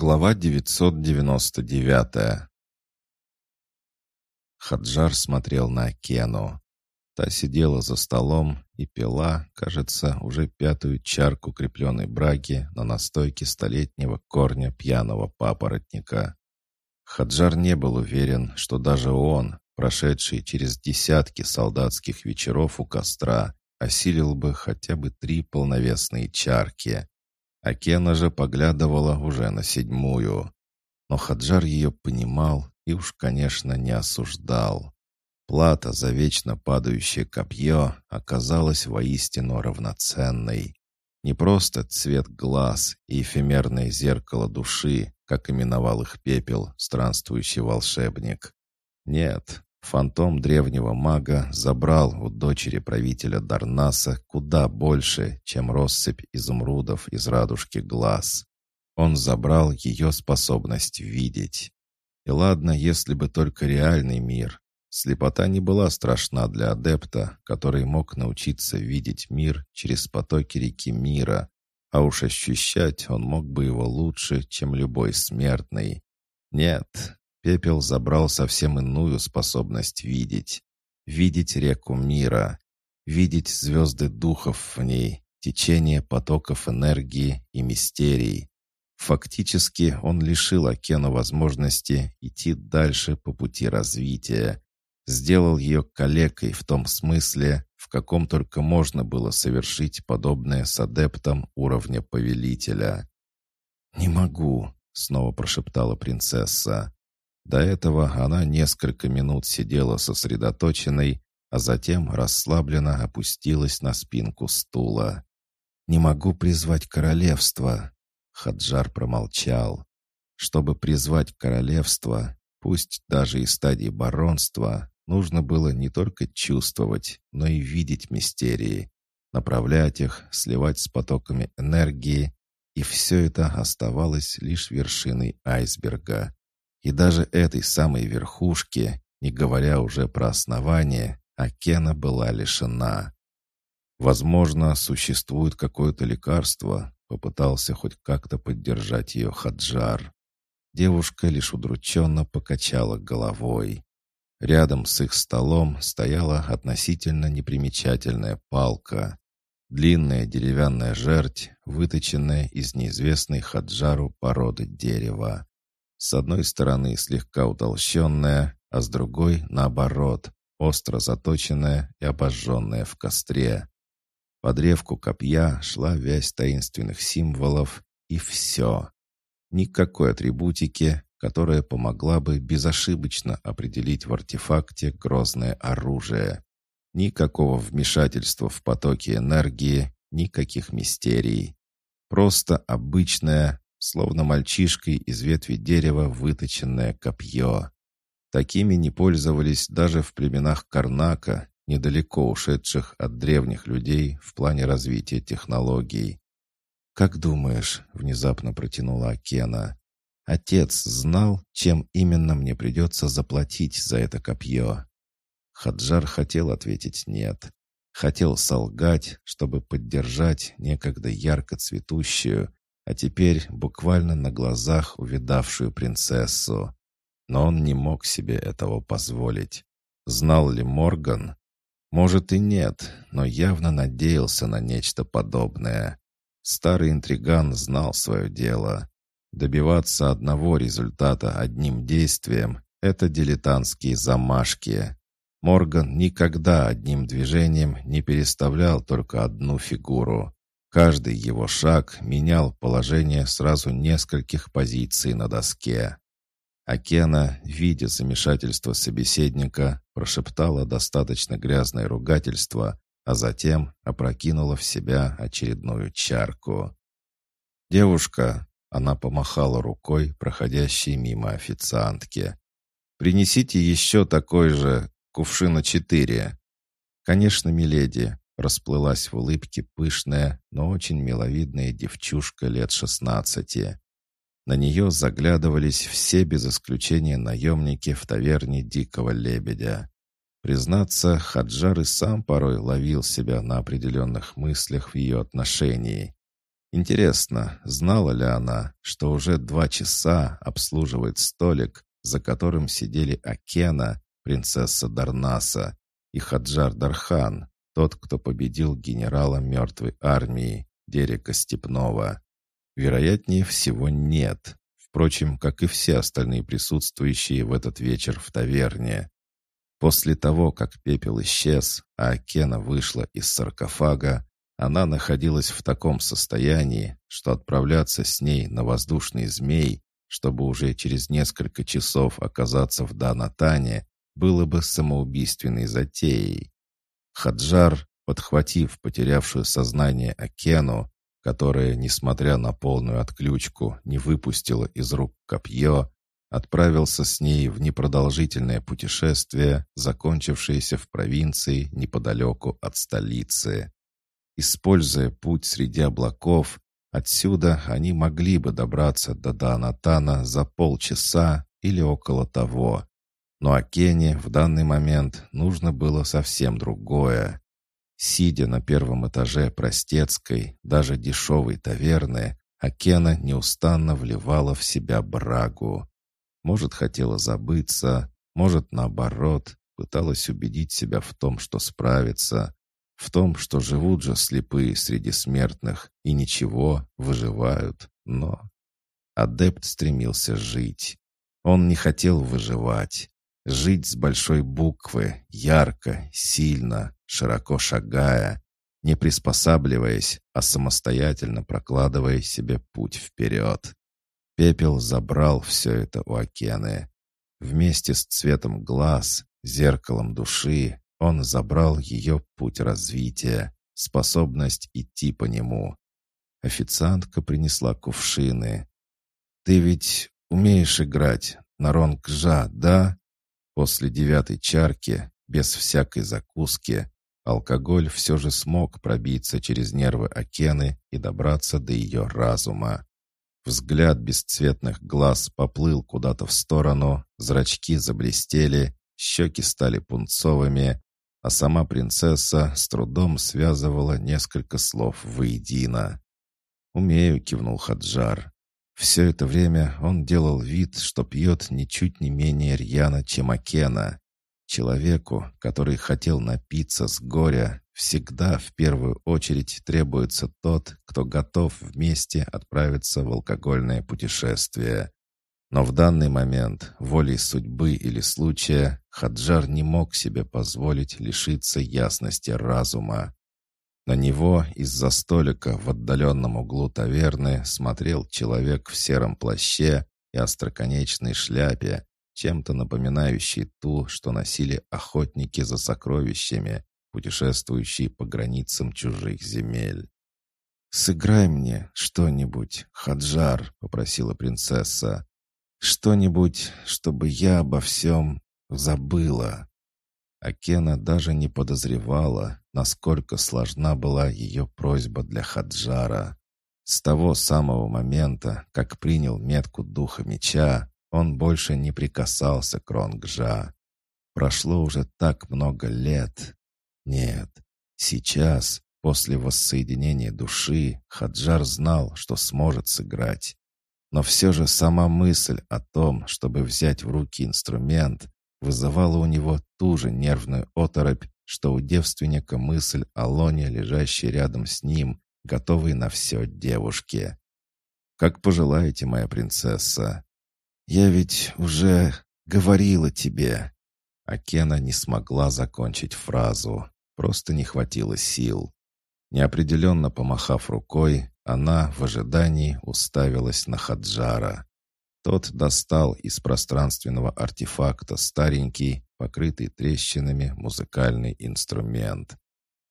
Глава 999 Хаджар смотрел на Кену. Та сидела за столом и пила, кажется, уже пятую чарку крепленной браги на настойке столетнего корня пьяного папоротника. Хаджар не был уверен, что даже он, прошедший через десятки солдатских вечеров у костра, осилил бы хотя бы три полновесные чарки. А Кена же поглядывала уже на седьмую. Но Хаджар ее понимал и уж, конечно, не осуждал. Плата за вечно падающее копье оказалась воистину равноценной. Не просто цвет глаз и эфемерное зеркало души, как именовал их пепел, странствующий волшебник. Нет, Фантом древнего мага забрал у дочери правителя Дарнаса куда больше, чем россыпь изумрудов из радужки глаз. Он забрал ее способность видеть. И ладно, если бы только реальный мир. Слепота не была страшна для адепта, который мог научиться видеть мир через потоки реки мира, а уж ощущать он мог бы его лучше, чем любой смертный. Нет, Пепел забрал совсем иную способность видеть. Видеть реку мира. Видеть звезды духов в ней, течение потоков энергии и мистерий. Фактически он лишил Акену возможности идти дальше по пути развития. Сделал ее калекой в том смысле, в каком только можно было совершить подобное с адептом уровня повелителя. «Не могу», — снова прошептала принцесса. До этого она несколько минут сидела сосредоточенной, а затем расслабленно опустилась на спинку стула. «Не могу призвать королевство», — Хаджар промолчал. «Чтобы призвать королевство, пусть даже и стадии баронства, нужно было не только чувствовать, но и видеть мистерии, направлять их, сливать с потоками энергии, и все это оставалось лишь вершиной айсберга. И даже этой самой верхушки, не говоря уже про основание, Акена была лишена. Возможно, существует какое-то лекарство, попытался хоть как-то поддержать ее Хаджар. Девушка лишь удрученно покачала головой. Рядом с их столом стояла относительно непримечательная палка. Длинная деревянная жерть, выточенная из неизвестной Хаджару породы дерева. С одной стороны слегка утолщенная, а с другой, наоборот, остро заточенная и обожженная в костре. По древку копья шла вязь таинственных символов, и все. Никакой атрибутики, которая помогла бы безошибочно определить в артефакте грозное оружие. Никакого вмешательства в потоки энергии, никаких мистерий. Просто обычная, словно мальчишкой из ветви дерева выточенное копье. Такими не пользовались даже в племенах Карнака, недалеко ушедших от древних людей в плане развития технологий. «Как думаешь?» — внезапно протянула Акена. «Отец знал, чем именно мне придется заплатить за это копье?» Хаджар хотел ответить «нет». Хотел солгать, чтобы поддержать некогда ярко цветущую, а теперь буквально на глазах увидавшую принцессу. Но он не мог себе этого позволить. Знал ли Морган? Может и нет, но явно надеялся на нечто подобное. Старый интриган знал свое дело. Добиваться одного результата одним действием — это дилетантские замашки. Морган никогда одним движением не переставлял только одну фигуру. Каждый его шаг менял положение сразу нескольких позиций на доске. Акена, видя замешательство собеседника, прошептала достаточно грязное ругательство, а затем опрокинула в себя очередную чарку. «Девушка!» — она помахала рукой, проходящей мимо официантки. «Принесите еще такой же, кувшина четыре». «Конечно, миледи», Расплылась в улыбке пышная, но очень миловидная девчушка лет шестнадцати. На нее заглядывались все без исключения наемники в таверне Дикого Лебедя. Признаться, Хаджар и сам порой ловил себя на определенных мыслях в ее отношении. Интересно, знала ли она, что уже два часа обслуживает столик, за которым сидели Акена, принцесса Дарнаса, и Хаджар Дархан, тот, кто победил генерала мертвой армии, Дерека Степнова? Вероятнее всего, нет. Впрочем, как и все остальные присутствующие в этот вечер в таверне. После того, как пепел исчез, а Акена вышла из саркофага, она находилась в таком состоянии, что отправляться с ней на воздушный змей, чтобы уже через несколько часов оказаться в Данатане, было бы самоубийственной затеей. Хаджар, подхватив потерявшую сознание Акену, которая, несмотря на полную отключку, не выпустила из рук копье, отправился с ней в непродолжительное путешествие, закончившееся в провинции неподалеку от столицы. Используя путь среди облаков, отсюда они могли бы добраться до Данатана за полчаса или около того. Но Акене в данный момент нужно было совсем другое. Сидя на первом этаже простецкой, даже дешевой таверны, Акена неустанно вливала в себя брагу. Может, хотела забыться, может, наоборот, пыталась убедить себя в том, что справится, в том, что живут же слепые среди смертных и ничего, выживают, но... Адепт стремился жить. Он не хотел выживать. Жить с большой буквы, ярко, сильно, широко шагая, не приспосабливаясь, а самостоятельно прокладывая себе путь вперед. Пепел забрал все это у Акены. Вместе с цветом глаз, зеркалом души, он забрал ее путь развития, способность идти по нему. Официантка принесла кувшины. «Ты ведь умеешь играть на ронгжа, да?» После девятой чарки, без всякой закуски, алкоголь все же смог пробиться через нервы Акены и добраться до ее разума. Взгляд бесцветных глаз поплыл куда-то в сторону, зрачки заблестели, щеки стали пунцовыми, а сама принцесса с трудом связывала несколько слов воедино. «Умею», — кивнул Хаджар. Все это время он делал вид, что пьет ничуть не менее рьяно, чем Акена. Человеку, который хотел напиться с горя, всегда в первую очередь требуется тот, кто готов вместе отправиться в алкогольное путешествие. Но в данный момент, волей судьбы или случая, Хаджар не мог себе позволить лишиться ясности разума. На него из-за столика в отдаленном углу таверны смотрел человек в сером плаще и остроконечной шляпе, чем-то напоминающий ту, что носили охотники за сокровищами, путешествующие по границам чужих земель. «Сыграй мне что-нибудь, Хаджар», — попросила принцесса. Что-нибудь, чтобы я обо всем забыла. Акена даже не подозревала, насколько сложна была ее просьба для Хаджара. С того самого момента, как принял метку духа меча, он больше не прикасался к Ронгжа. Прошло уже так много лет. Нет, сейчас, после воссоединения души, Хаджар знал, что сможет сыграть. Но все же сама мысль о том, чтобы взять в руки инструмент, вызывала у него ту же нервную оторопь, что у девственника мысль о лоне, лежащей рядом с ним, готовой на все девушке. «Как пожелаете, моя принцесса. Я ведь уже говорила тебе». Акена не смогла закончить фразу, просто не хватило сил. Неопределенно помахав рукой, она в ожидании уставилась на Хаджара. Тот достал из пространственного артефакта старенький, покрытый трещинами музыкальный инструмент.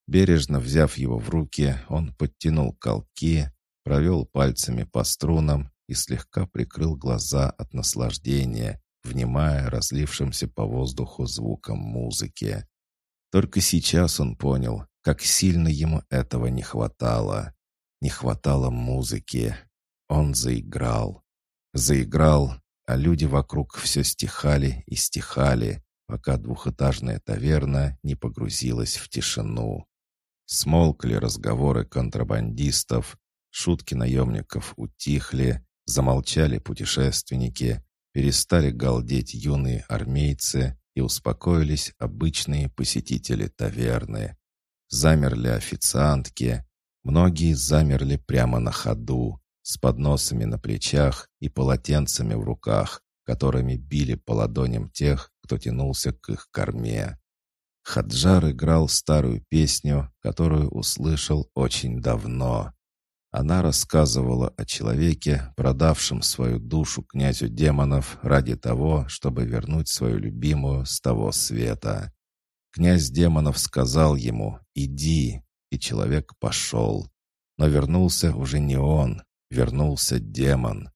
Бережно взяв его в руки, он подтянул колки, провел пальцами по струнам и слегка прикрыл глаза от наслаждения, внимая разлившимся по воздуху звуком музыки. Только сейчас он понял, как сильно ему этого не хватало. Не хватало музыки. Он заиграл. Заиграл, а люди вокруг все стихали и стихали, пока двухэтажная таверна не погрузилась в тишину. Смолкли разговоры контрабандистов, шутки наемников утихли, замолчали путешественники, перестали галдеть юные армейцы и успокоились обычные посетители таверны. Замерли официантки, многие замерли прямо на ходу, с подносами на плечах и полотенцами в руках, которыми били по ладоням тех, кто тянулся к их корме. Хаджар играл старую песню, которую услышал очень давно. Она рассказывала о человеке, продавшем свою душу князю демонов ради того, чтобы вернуть свою любимую с того света. Князь демонов сказал ему «Иди», и человек пошел. Но вернулся уже не он, вернулся демон.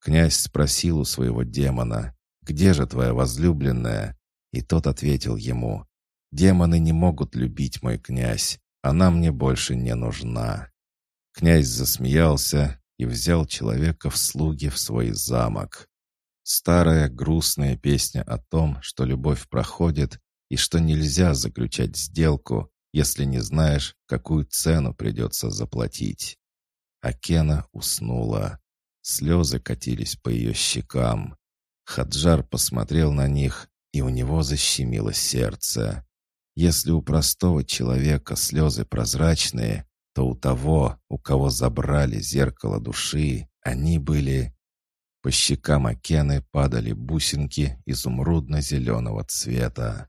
Князь спросил у своего демона, «Где же твоя возлюбленная?» И тот ответил ему, «Демоны не могут любить мой князь, она мне больше не нужна». Князь засмеялся и взял человека в слуги в свой замок. Старая грустная песня о том, что любовь проходит и что нельзя заключать сделку, если не знаешь, какую цену придется заплатить. Акена уснула. Слезы катились по ее щекам. Хаджар посмотрел на них, и у него защемило сердце. Если у простого человека слезы прозрачные, то у того, у кого забрали зеркало души, они были... По щекам Акены падали бусинки изумрудно-зеленого цвета.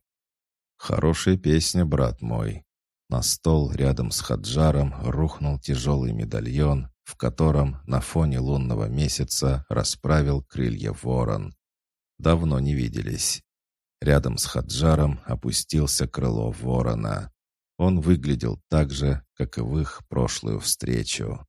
«Хорошая песня, брат мой», на стол рядом с Хаджаром рухнул тяжелый медальон, в котором на фоне лунного месяца расправил крылья ворон. Давно не виделись. Рядом с Хаджаром опустился крыло ворона. Он выглядел так же, как и в их прошлую встречу.